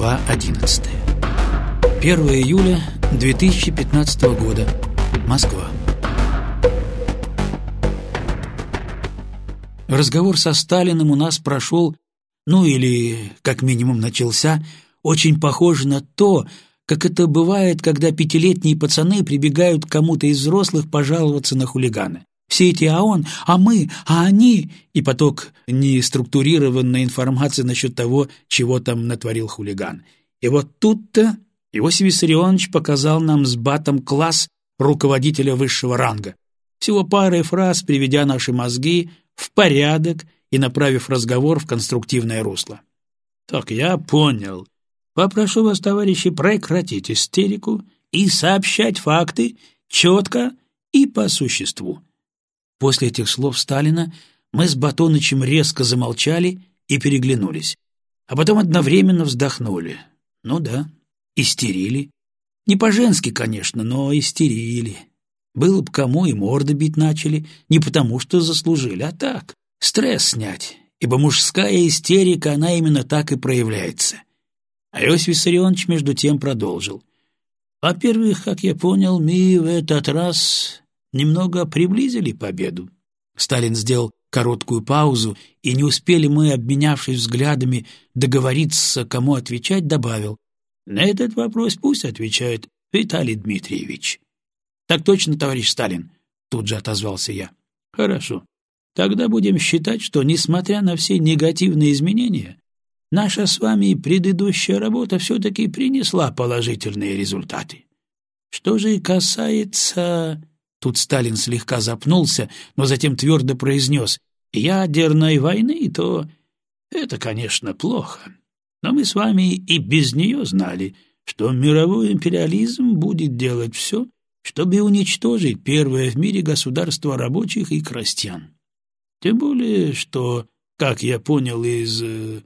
Глава 11. 1 июля 2015 года. Москва. Разговор со Сталиным у нас прошел, ну или, как минимум, начался, очень похоже на то, как это бывает, когда пятилетние пацаны прибегают к кому-то из взрослых пожаловаться на хулигана. Все эти «а он», «а мы», «а они» и поток неструктурированной информации насчет того, чего там натворил хулиган. И вот тут-то Иосиф Виссарионович показал нам с батом класс руководителя высшего ранга. Всего парой фраз, приведя наши мозги в порядок и направив разговор в конструктивное русло. «Так, я понял. Попрошу вас, товарищи, прекратить истерику и сообщать факты четко и по существу. После этих слов Сталина мы с Батонычем резко замолчали и переглянулись, а потом одновременно вздохнули. Ну да, истерили. Не по-женски, конечно, но истерили. Было бы кому и морды бить начали, не потому что заслужили, а так, стресс снять, ибо мужская истерика, она именно так и проявляется. А Иосиф Виссарионович между тем продолжил. Во-первых, как я понял, мы в этот раз немного приблизили победу. Сталин сделал короткую паузу, и не успели мы, обменявшись взглядами, договориться, кому отвечать, добавил. На этот вопрос пусть отвечает Виталий Дмитриевич. Так точно, товарищ Сталин, тут же отозвался я. Хорошо. Тогда будем считать, что, несмотря на все негативные изменения, наша с вами предыдущая работа все-таки принесла положительные результаты. Что же касается... Тут Сталин слегка запнулся, но затем твердо произнес «ядерной войны, то это, конечно, плохо. Но мы с вами и без нее знали, что мировой империализм будет делать все, чтобы уничтожить первое в мире государство рабочих и крестьян. Тем более, что, как я понял из... Э,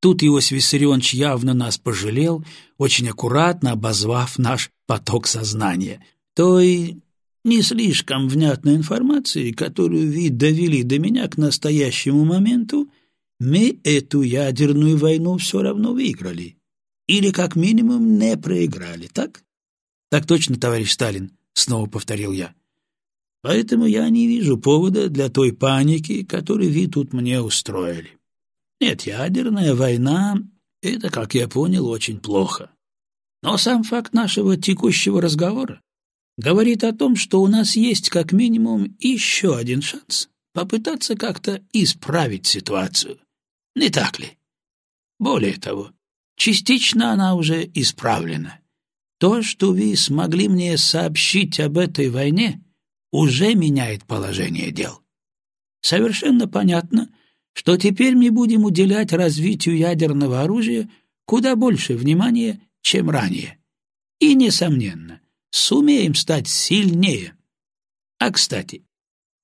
тут Иосиф Виссарионович явно нас пожалел, очень аккуратно обозвав наш поток сознания. Той не слишком внятной информации, которую вы довели до меня к настоящему моменту, мы эту ядерную войну все равно выиграли. Или, как минимум, не проиграли, так? — Так точно, товарищ Сталин, — снова повторил я. — Поэтому я не вижу повода для той паники, которую вы тут мне устроили. Нет, ядерная война — это, как я понял, очень плохо. Но сам факт нашего текущего разговора говорит о том, что у нас есть как минимум еще один шанс попытаться как-то исправить ситуацию. Не так ли? Более того, частично она уже исправлена. То, что вы смогли мне сообщить об этой войне, уже меняет положение дел. Совершенно понятно, что теперь мы будем уделять развитию ядерного оружия куда больше внимания, чем ранее. И, несомненно, сумеем стать сильнее. А, кстати,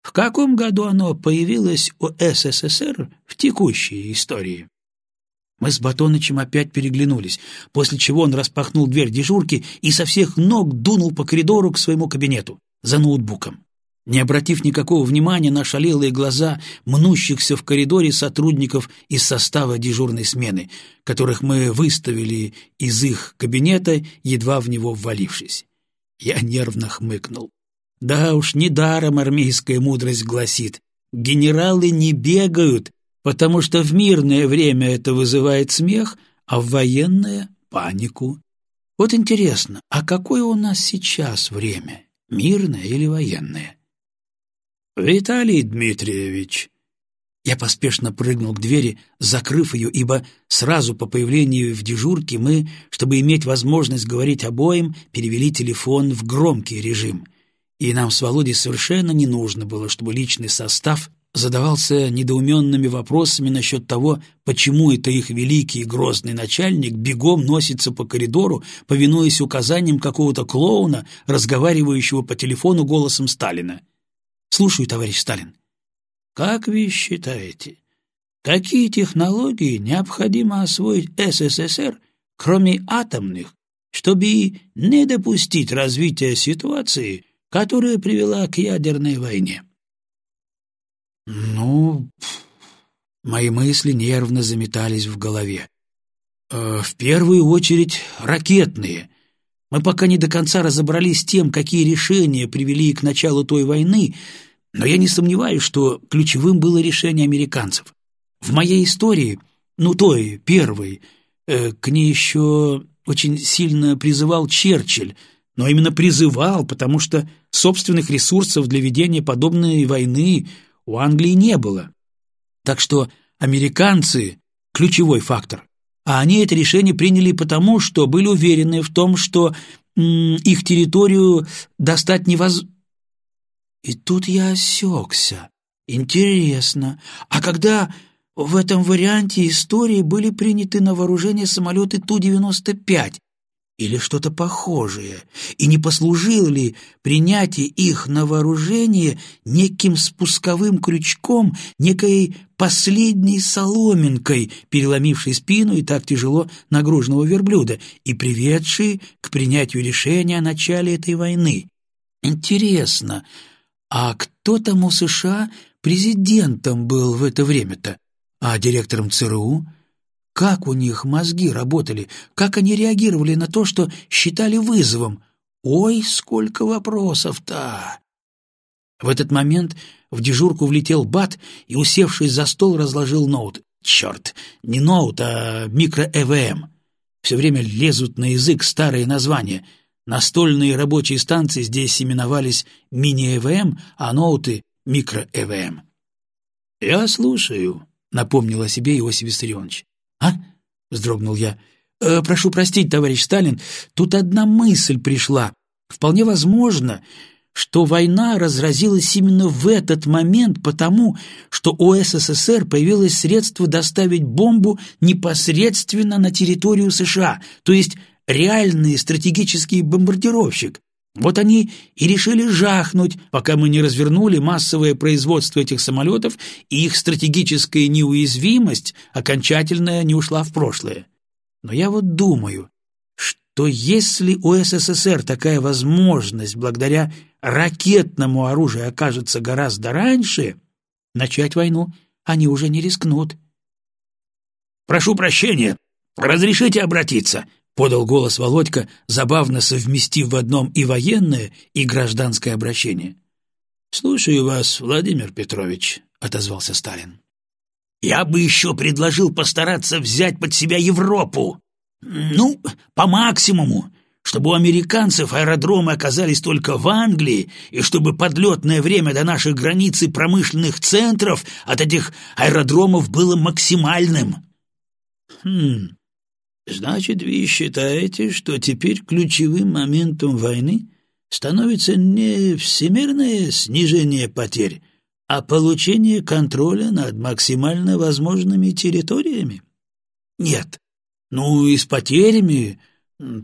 в каком году оно появилось у СССР в текущей истории? Мы с Батонычем опять переглянулись, после чего он распахнул дверь дежурки и со всех ног дунул по коридору к своему кабинету за ноутбуком. Не обратив никакого внимания на шалелые глаза мнущихся в коридоре сотрудников из состава дежурной смены, которых мы выставили из их кабинета, едва в него ввалившись. Я нервно хмыкнул. Да уж, недаром армейская мудрость гласит, генералы не бегают, потому что в мирное время это вызывает смех, а в военное — панику. Вот интересно, а какое у нас сейчас время, мирное или военное? «Виталий Дмитриевич», я поспешно прыгнул к двери, закрыв ее, ибо сразу по появлению в дежурке мы, чтобы иметь возможность говорить обоим, перевели телефон в громкий режим. И нам с Володей совершенно не нужно было, чтобы личный состав задавался недоуменными вопросами насчет того, почему это их великий и грозный начальник бегом носится по коридору, повинуясь указаниям какого-то клоуна, разговаривающего по телефону голосом Сталина. «Слушаю, товарищ Сталин». Как вы считаете, какие технологии необходимо освоить СССР, кроме атомных, чтобы не допустить развития ситуации, которая привела к ядерной войне? Ну, мои мысли нервно заметались в голове. Э, в первую очередь ракетные. Мы пока не до конца разобрались с тем, какие решения привели к началу той войны, но я не сомневаюсь, что ключевым было решение американцев. В моей истории, ну той, первой, э, к ней еще очень сильно призывал Черчилль, но именно призывал, потому что собственных ресурсов для ведения подобной войны у Англии не было. Так что американцы – ключевой фактор. А они это решение приняли потому, что были уверены в том, что их территорию достать невозможно. И тут я осекся. Интересно, а когда в этом варианте истории были приняты на вооружение самолеты Ту-95, или что-то похожее, и не послужило ли принятие их на вооружение неким спусковым крючком, некой последней соломинкой, переломившей спину и так тяжело нагруженного верблюда, и приведшей к принятию решения о начале этой войны. Интересно, а кто там у США президентом был в это время-то? А директором ЦРУ — как у них мозги работали, как они реагировали на то, что считали вызовом. Ой, сколько вопросов-то! В этот момент в дежурку влетел Бат и, усевшись за стол, разложил ноут. Черт, не ноут, а микро-ЭВМ. Все время лезут на язык старые названия. Настольные рабочие станции здесь именовались мини-ЭВМ, а ноуты — микро-ЭВМ. «Я слушаю», — напомнил о себе Иосиф Виссарионович. «А?» — вздрогнул я. «Э, «Прошу простить, товарищ Сталин, тут одна мысль пришла. Вполне возможно, что война разразилась именно в этот момент потому, что у СССР появилось средство доставить бомбу непосредственно на территорию США, то есть реальный стратегический бомбардировщик. Вот они и решили жахнуть, пока мы не развернули массовое производство этих самолетов, и их стратегическая неуязвимость окончательно не ушла в прошлое. Но я вот думаю, что если у СССР такая возможность благодаря ракетному оружию окажется гораздо раньше, начать войну они уже не рискнут. «Прошу прощения, разрешите обратиться?» — подал голос Володька, забавно совместив в одном и военное, и гражданское обращение. «Слушаю вас, Владимир Петрович», — отозвался Сталин. «Я бы еще предложил постараться взять под себя Европу. Ну, по максимуму, чтобы у американцев аэродромы оказались только в Англии, и чтобы подлетное время до наших границ и промышленных центров от этих аэродромов было максимальным». «Хм, Значит, вы считаете, что теперь ключевым моментом войны становится не всемирное снижение потерь, а получение контроля над максимально возможными территориями? Нет. Ну и с потерями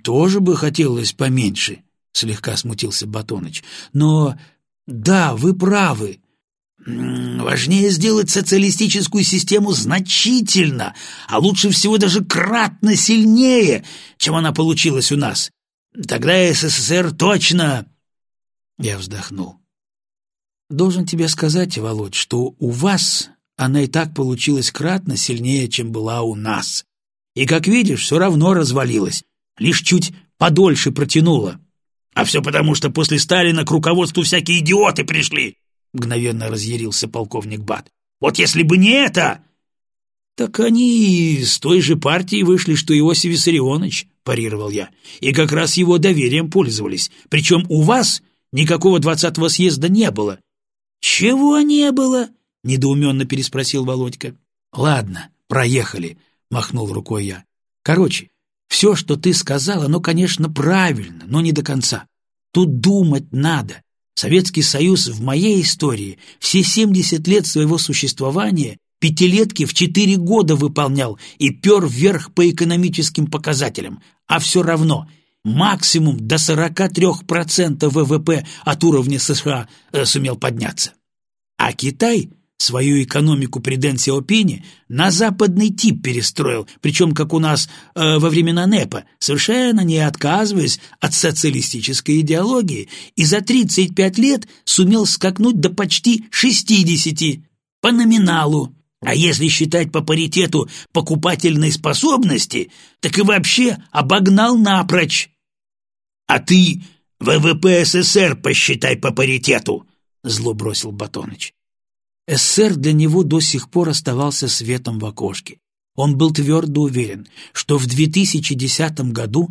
тоже бы хотелось поменьше, слегка смутился Батоныч. Но да, вы правы. Важнее сделать социалистическую систему значительно, а лучше всего даже кратно сильнее, чем она получилась у нас. Тогда СССР точно...» Я вздохнул. «Должен тебе сказать, Володь, что у вас она и так получилась кратно сильнее, чем была у нас. И, как видишь, все равно развалилась, лишь чуть подольше протянула. А все потому, что после Сталина к руководству всякие идиоты пришли, — мгновенно разъярился полковник Бат. «Вот если бы не это...» «Так они с той же партии вышли, что Иосиф Виссарионович», — парировал я, «и как раз его доверием пользовались. Причем у вас никакого двадцатого съезда не было». «Чего не было?» — недоуменно переспросил Володька. «Ладно, проехали», — махнул рукой я. «Короче, все, что ты сказал, оно, конечно, правильно, но не до конца. Тут думать надо. Советский Союз в моей истории все 70 лет своего существования пятилетки в 4 года выполнял и пер вверх по экономическим показателям, а все равно максимум до 43% ВВП от уровня США э, сумел подняться. А Китай Свою экономику при Дэн Сяопине на западный тип перестроил, причем, как у нас э, во времена НЭПа, совершенно не отказываясь от социалистической идеологии, и за 35 лет сумел скакнуть до почти 60 по номиналу. А если считать по паритету покупательной способности, так и вообще обогнал напрочь. А ты ВВП СССР посчитай по паритету, зло бросил Батоныч. СССР для него до сих пор оставался светом в окошке. Он был твердо уверен, что в 2010 году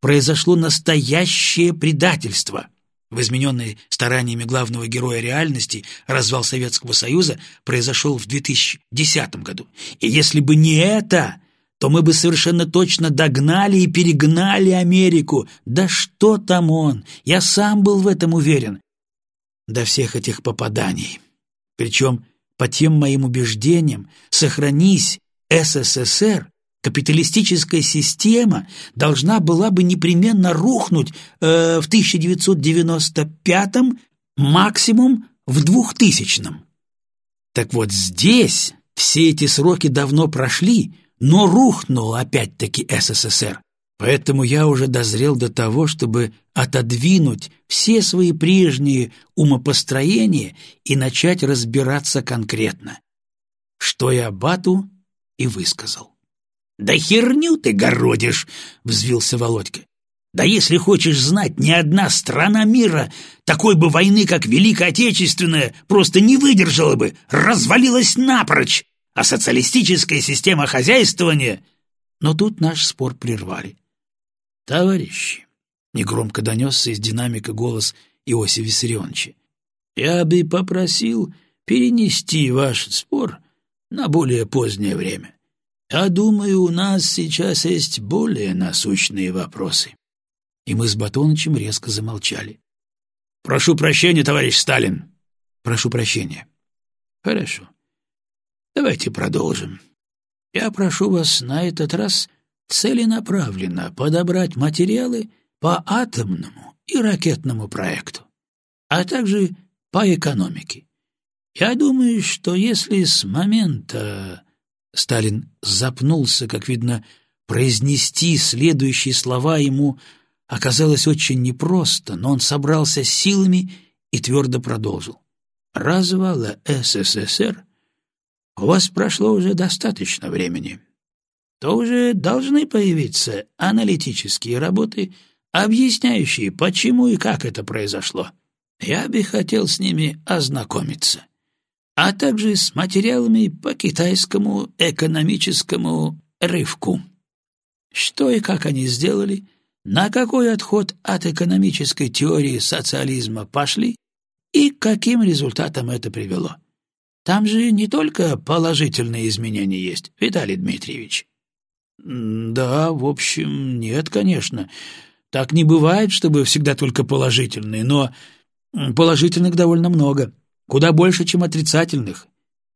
произошло настоящее предательство – в измененной стараниями главного героя реальности развал Советского Союза произошел в 2010 году. И если бы не это, то мы бы совершенно точно догнали и перегнали Америку. Да что там он? Я сам был в этом уверен. До всех этих попаданий. Причем, по тем моим убеждениям, сохранись СССР, Капиталистическая система должна была бы непременно рухнуть э, в 1995 максимум в 2000 -м. Так вот здесь все эти сроки давно прошли, но рухнул опять-таки СССР. Поэтому я уже дозрел до того, чтобы отодвинуть все свои прежние умопостроения и начать разбираться конкретно. Что я Бату и высказал. «Да херню ты городишь!» — взвился Володька. «Да если хочешь знать, ни одна страна мира такой бы войны, как Великая Отечественная, просто не выдержала бы, развалилась напрочь, а социалистическая система хозяйствования...» Но тут наш спор прервали. «Товарищи!» — негромко донесся из динамика голос Иосифа Виссарионовича. «Я бы попросил перенести ваш спор на более позднее время. Я думаю, у нас сейчас есть более насущные вопросы. И мы с Батонычем резко замолчали. Прошу прощения, товарищ Сталин. Прошу прощения. Хорошо. Давайте продолжим. Я прошу вас на этот раз целенаправленно подобрать материалы по атомному и ракетному проекту, а также по экономике. Я думаю, что если с момента Сталин запнулся, как видно, произнести следующие слова ему оказалось очень непросто, но он собрался силами и твердо продолжил. «Развала СССР у вас прошло уже достаточно времени. То уже должны появиться аналитические работы, объясняющие, почему и как это произошло. Я бы хотел с ними ознакомиться а также с материалами по китайскому экономическому рывку. Что и как они сделали, на какой отход от экономической теории социализма пошли и к каким результатам это привело. Там же не только положительные изменения есть, Виталий Дмитриевич. Да, в общем, нет, конечно. Так не бывает, чтобы всегда только положительные, но положительных довольно много. Куда больше, чем отрицательных.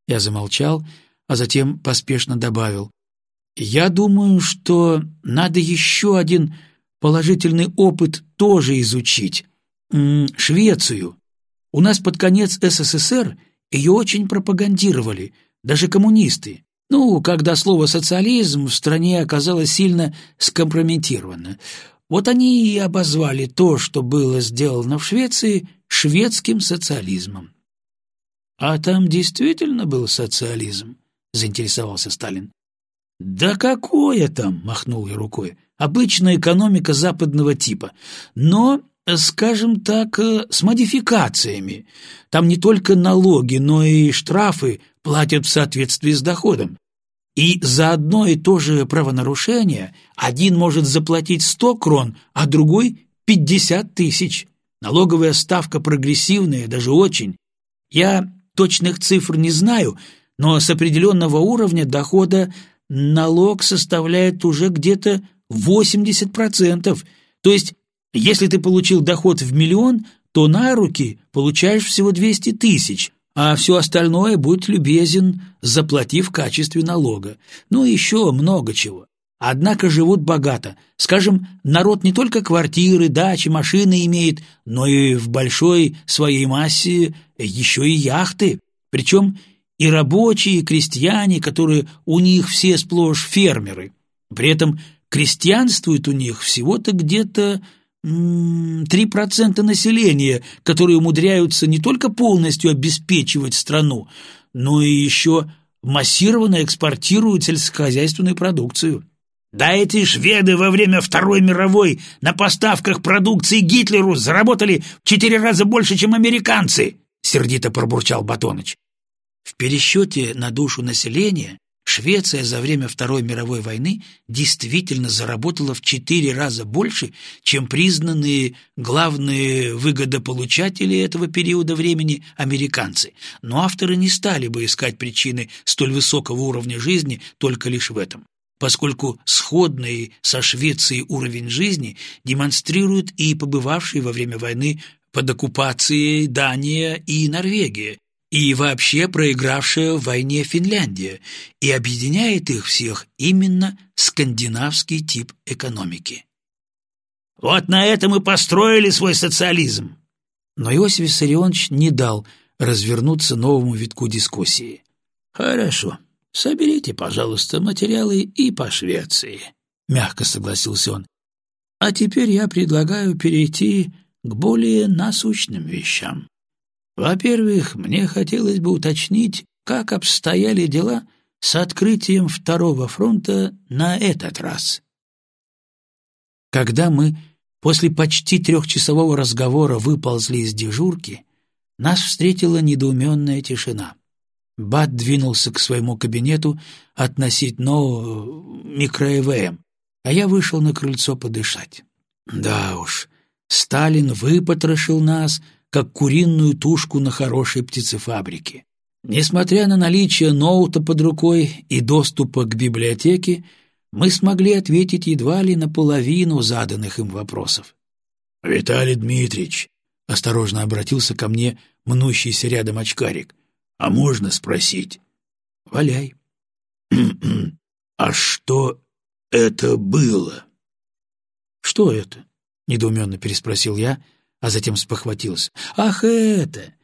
Я замолчал, а затем поспешно добавил. Я думаю, что надо еще один положительный опыт тоже изучить. Швецию. У нас под конец СССР ее очень пропагандировали, даже коммунисты. Ну, когда слово «социализм» в стране оказалось сильно скомпрометировано. Вот они и обозвали то, что было сделано в Швеции, шведским социализмом. «А там действительно был социализм?» — заинтересовался Сталин. «Да какое там?» — махнул я рукой. «Обычная экономика западного типа. Но, скажем так, э, с модификациями. Там не только налоги, но и штрафы платят в соответствии с доходом. И за одно и то же правонарушение один может заплатить сто крон, а другой — пятьдесят тысяч. Налоговая ставка прогрессивная, даже очень. Я Точных цифр не знаю, но с определенного уровня дохода налог составляет уже где-то 80%. То есть, если ты получил доход в миллион, то на руки получаешь всего 200 тысяч, а все остальное, будь любезен, заплати в качестве налога. Ну, еще много чего. Однако живут богато. Скажем, народ не только квартиры, дачи, машины имеет, но и в большой своей массе еще и яхты. Причем и рабочие, и крестьяне, которые у них все сплошь фермеры. При этом крестьянствует у них всего-то где-то 3% населения, которые умудряются не только полностью обеспечивать страну, но и еще массированно экспортируют сельскохозяйственную продукцию. Да эти шведы во время Второй мировой на поставках продукции Гитлеру заработали в четыре раза больше, чем американцы, сердито пробурчал Батоныч. В пересчете на душу населения Швеция за время Второй мировой войны действительно заработала в четыре раза больше, чем признанные главные выгодополучатели этого периода времени американцы. Но авторы не стали бы искать причины столь высокого уровня жизни только лишь в этом поскольку сходный со Швецией уровень жизни демонстрируют и побывавшие во время войны под оккупацией Дания и Норвегия, и вообще проигравшая в войне Финляндия, и объединяет их всех именно скандинавский тип экономики. Вот на этом и построили свой социализм. Но Иосиф Виссарионович не дал развернуться новому витку дискуссии. Хорошо, соберите, пожалуйста, материалы и по Швеции, мягко согласился он. А теперь я предлагаю перейти к более насущным вещам. Во-первых, мне хотелось бы уточнить, как обстояли дела с открытием второго фронта на этот раз. Когда мы после почти трехчасового разговора выползли из дежурки, нас встретила недоуменная тишина. Бат двинулся к своему кабинету относить нового микро-ЭВМ, а я вышел на крыльцо подышать. Да уж, Сталин выпотрошил нас — как куриную тушку на хорошей птицефабрике. Несмотря на наличие ноута под рукой и доступа к библиотеке, мы смогли ответить едва ли на половину заданных им вопросов. «Виталий Дмитриевич», — осторожно обратился ко мне мнущийся рядом очкарик, — «а можно спросить?» «Валяй». «А что это было?» «Что это?» — недоуменно переспросил я, а затем спохватился. «Ах, это!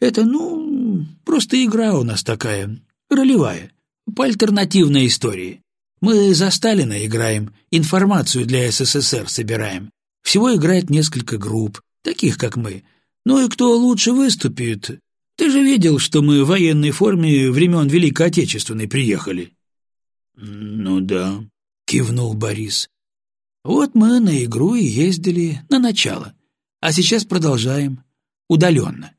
Это, ну, просто игра у нас такая, ролевая, по альтернативной истории. Мы за Сталина играем, информацию для СССР собираем. Всего играет несколько групп, таких как мы. Ну и кто лучше выступит? Ты же видел, что мы в военной форме времен Великой Отечественной приехали». «Ну да», — кивнул Борис. «Вот мы на игру и ездили на начало. А сейчас продолжаем. Удаленно.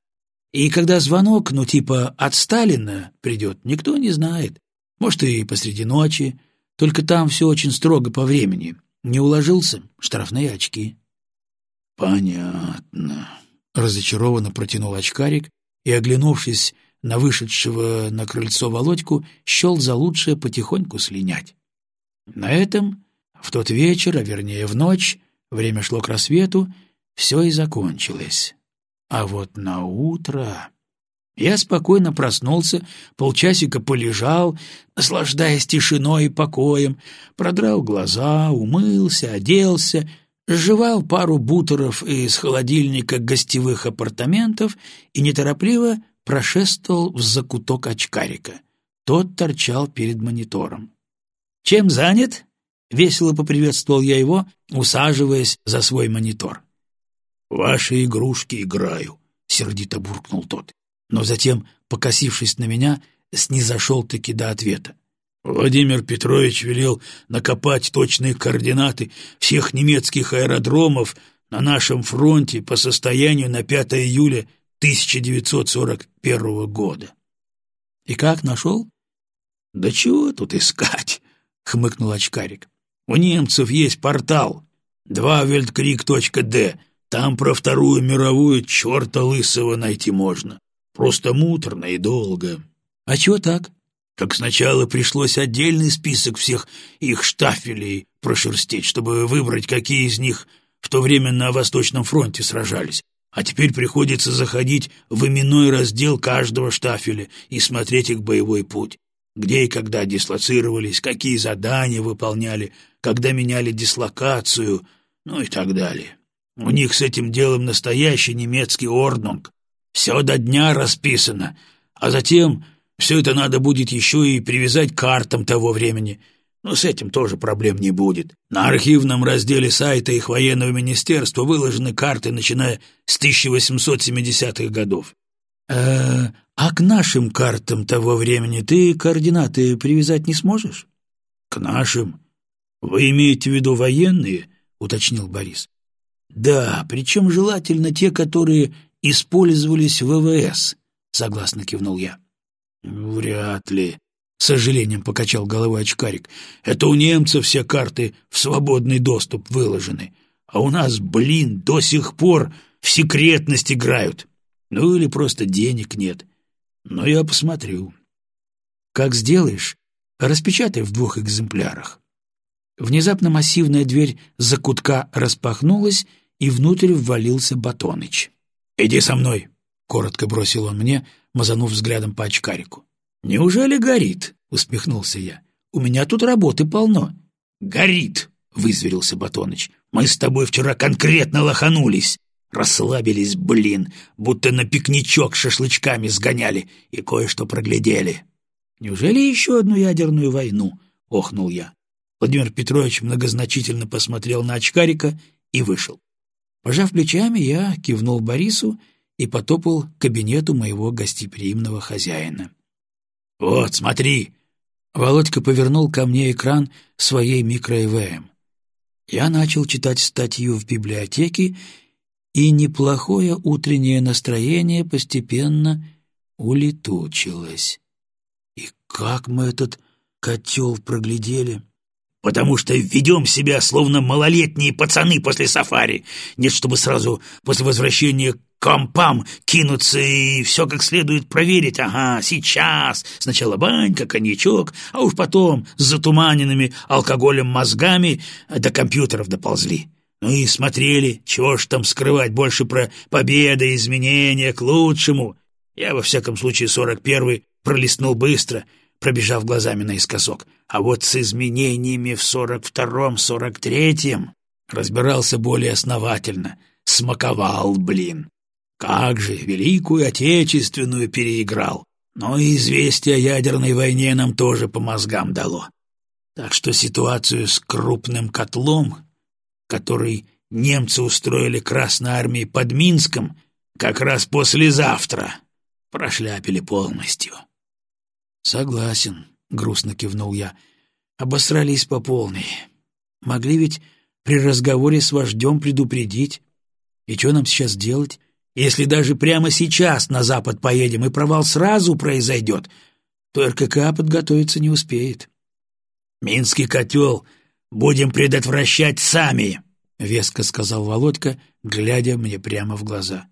И когда звонок, ну типа от Сталина придет, никто не знает. Может, и посреди ночи. Только там все очень строго по времени. Не уложился — штрафные очки. «Понятно», — разочарованно протянул очкарик и, оглянувшись на вышедшего на крыльцо Володьку, счел за лучшее потихоньку слинять. На этом, в тот вечер, а вернее в ночь, время шло к рассвету, все и закончилось. А вот на утро я спокойно проснулся, полчасика полежал, наслаждаясь тишиной и покоем, продрал глаза, умылся, оделся, сживал пару бутеров из холодильника гостевых апартаментов и неторопливо прошествовал в закуток очкарика. Тот торчал перед монитором. «Чем занят?» — весело поприветствовал я его, усаживаясь за свой монитор. «Ваши игрушки играю», — сердито буркнул тот. Но затем, покосившись на меня, снизошел-таки до ответа. Владимир Петрович велел накопать точные координаты всех немецких аэродромов на нашем фронте по состоянию на 5 июля 1941 года. — И как нашел? — Да чего тут искать? — хмыкнул очкарик. — У немцев есть портал 2weltkrieg.d, там про Вторую мировую черта лысого найти можно. Просто муторно и долго. А чего так? Так сначала пришлось отдельный список всех их штафелей прошерстить, чтобы выбрать, какие из них в то время на Восточном фронте сражались. А теперь приходится заходить в именной раздел каждого штафеля и смотреть их боевой путь. Где и когда дислоцировались, какие задания выполняли, когда меняли дислокацию, ну и так далее. У них с этим делом настоящий немецкий орднунг. Все до дня расписано. А затем все это надо будет еще и привязать к картам того времени. Но с этим тоже проблем не будет. На архивном разделе сайта их военного министерства выложены карты, начиная с 1870-х годов. э «А к нашим картам того времени ты координаты привязать не сможешь?» «К нашим? Вы имеете в виду военные?» — уточнил Борис. «Да, причем желательно те, которые использовались в ВВС», — согласно кивнул я. «Вряд ли», — с сожалением покачал головой очкарик. «Это у немцев все карты в свободный доступ выложены, а у нас, блин, до сих пор в секретность играют. Ну или просто денег нет. Но я посмотрю». «Как сделаешь, распечатай в двух экземплярах». Внезапно массивная дверь закутка распахнулась, и внутрь ввалился Батоныч. «Иди со мной», — коротко бросил он мне, мазанув взглядом по очкарику. «Неужели горит?» — усмехнулся я. «У меня тут работы полно». «Горит!» — вызверился Батоныч. «Мы с тобой вчера конкретно лоханулись. Расслабились, блин, будто на пикничок шашлычками сгоняли и кое-что проглядели». «Неужели еще одну ядерную войну?» — охнул я. Владимир Петрович многозначительно посмотрел на очкарика и вышел. Пожав плечами, я кивнул Борису и потопал к кабинету моего гостеприимного хозяина. «Вот, смотри!» Володька повернул ко мне экран своей микро-ЭВМ. Я начал читать статью в библиотеке, и неплохое утреннее настроение постепенно улетучилось. И как мы этот котел проглядели! Потому что ведем себя, словно малолетние пацаны после сафари. Нет, чтобы сразу после возвращения к компам кинуться и все как следует проверить. Ага, сейчас. Сначала банька, коньячок, а уж потом с затуманенными алкоголем мозгами до компьютеров доползли. Ну и смотрели, чего ж там скрывать, больше про победы, изменения к лучшему. Я, во всяком случае, сорок первый пролистнул быстро — пробежав глазами наискосок. А вот с изменениями в сорок втором, сорок третьем разбирался более основательно. Смаковал, блин. Как же, Великую Отечественную переиграл. Но и известие о ядерной войне нам тоже по мозгам дало. Так что ситуацию с крупным котлом, который немцы устроили Красной Армии под Минском, как раз послезавтра прошляпили полностью. «Согласен», — грустно кивнул я. «Обосрались по полной. Могли ведь при разговоре с вождем предупредить. И что нам сейчас делать? Если даже прямо сейчас на запад поедем, и провал сразу произойдет, то РКК подготовиться не успеет». «Минский котел будем предотвращать сами», — веско сказал Володька, глядя мне прямо в глаза.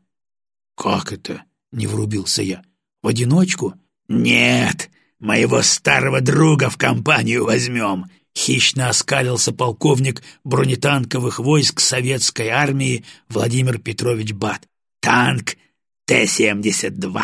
«Как это?» — не врубился я. «В одиночку?» «Нет, Моего старого друга в компанию возьмем!» Хищно оскалился полковник бронетанковых войск советской армии Владимир Петрович Бат. «Танк Т-72!»